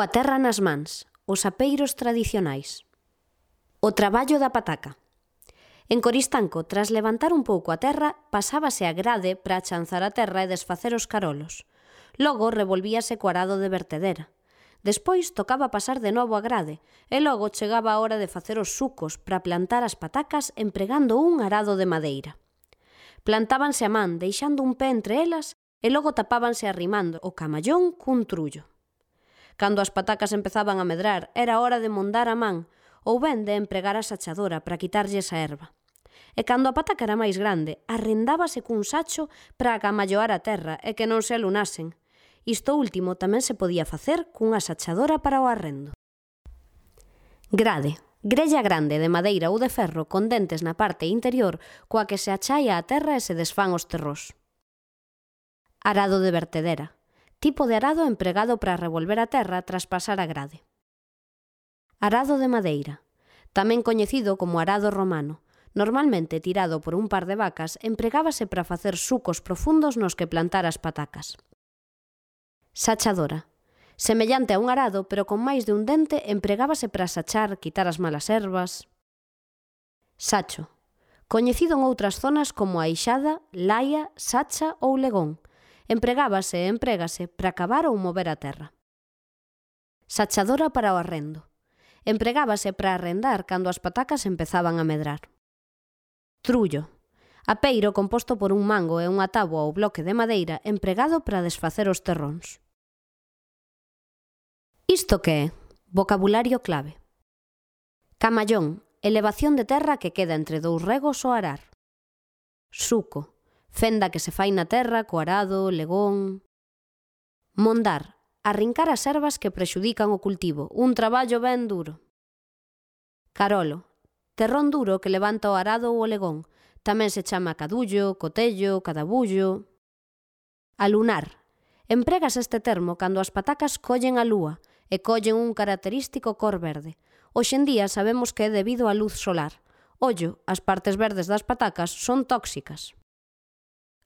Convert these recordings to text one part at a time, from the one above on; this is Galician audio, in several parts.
Coa terra nas mans, os apeiros tradicionais. O traballo da pataca. En Coristanco, tras levantar un pouco a terra, pasábase a grade para achanzar a terra e desfacer os carolos. Logo revolvíase co arado de vertedera. Despois tocaba pasar de novo a grade, e logo chegaba a hora de facer os sucos para plantar as patacas empregando un arado de madeira. Plantábanse a man, deixando un pé entre elas, e logo tapábanse arrimando o camallón cun trullo. Cando as patacas empezaban a medrar, era hora de mondar a man ou ben de empregar a sachadora para quitarlle esa erva. E cando a pataca era máis grande, arrendábase cun sacho para acamalloar a terra e que non se alunasen. Isto último tamén se podía facer cunha sachadora para o arrendo. Grade, Grella grande de madeira ou de ferro con dentes na parte interior coa que se achaia a terra e se desfán os terrós. Arado de vertedera tipo de arado empregado para revolver a terra tras pasar a grade. Arado de madeira, tamén coñecido como arado romano, normalmente tirado por un par de vacas, empregábase para facer sucos profundos nos que plantar as patacas. Sachadora. Semellante a un arado, pero con máis de un dente, empregábase para sachar, quitar as malas ervas. Sacho. Coñecido en outras zonas como a Aixada, Laia, Sacha ou Legón, empregábase e emprégase para cavar ou mover a terra. Sachadora para o arrendo. Empregábase para arrendar cando as patacas empezaban a medrar. Trullo. Apeiro composto por un mango e unha táboa ou bloque de madeira empregado para desfacer os terróns. Isto que é? Vocabulario clave. Camallón, elevación de terra que queda entre dous regos ou arar. Suco, Fenda que se fai na terra co arado, legón... Mondar, arrincar as ervas que prexudican o cultivo, un traballo ben duro. Carolo, terrón duro que levanta o arado ou o legón, tamén se chama cadullo, cotello, cadabullo... Alunar, empregas este termo cando as patacas collen a lúa e collen un característico cor verde. Hoxendía sabemos que é debido á luz solar. Ollo, as partes verdes das patacas son tóxicas.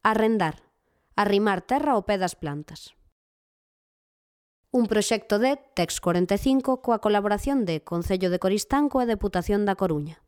Arrendar. Arrimar terra ao pé das plantas. Un proxecto de TEX 45 coa colaboración de Concello de Coristanco e Deputación da Coruña.